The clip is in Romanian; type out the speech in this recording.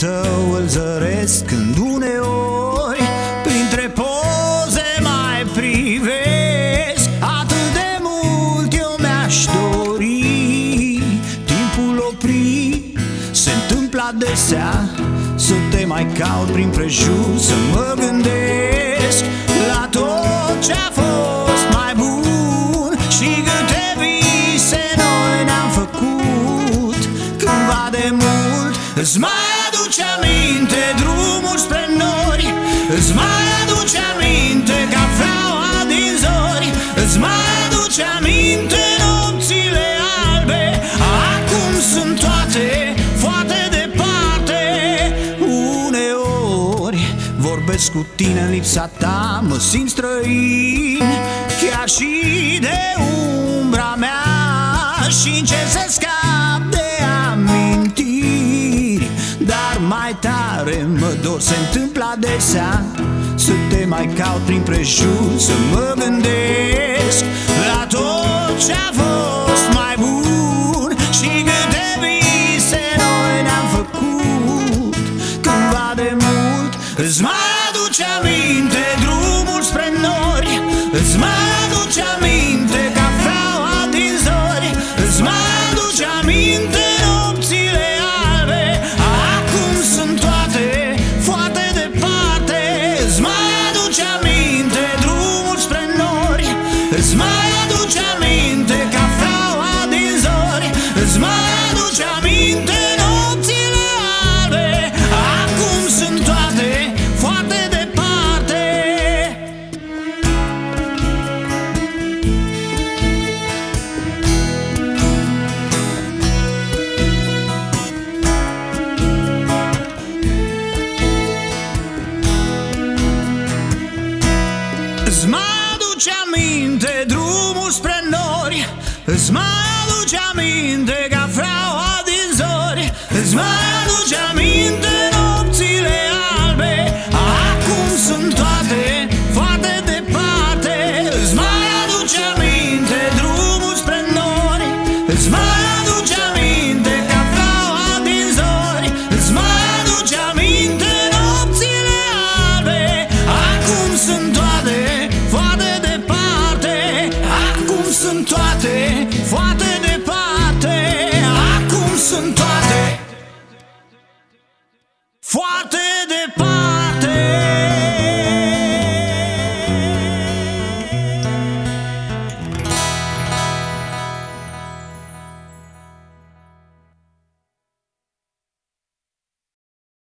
tău îl zăresc Când uneori printre poze mai privesc. Atât de mult eu mi-aș dori Timpul oprit se întâmplă adesea Să te mai caut prin prejur Să mă gândesc la tot ce a fost mai bun Și câte vise noi ne-am făcut. Cândva de mult îți mai aduce aminte drumul spre nori Îți mai aduce aminte cafeaua din zori Îți mai aduce aminte nopțile albe. Acum sunt toate foarte departe. Uneori vorbesc cu tine în lipsa ta Mă simt străin mai tare mă dor, se întâmplă adesea. Să te mai caut prin prejur Să mă gândesc la tot ce-a fost mai bun Și câte vise noi ne-am făcut. Cândva de mult Îți mai aduce aminte drumul spre nori Îți mai Îți mai aduce aminte cafeaua din zori. Îți mai aduce aminte nopțile albe. Acum sunt toate foarte departe. Îți mai aduce aminte drumul spre nori Îți mai aduce aminte cafeaua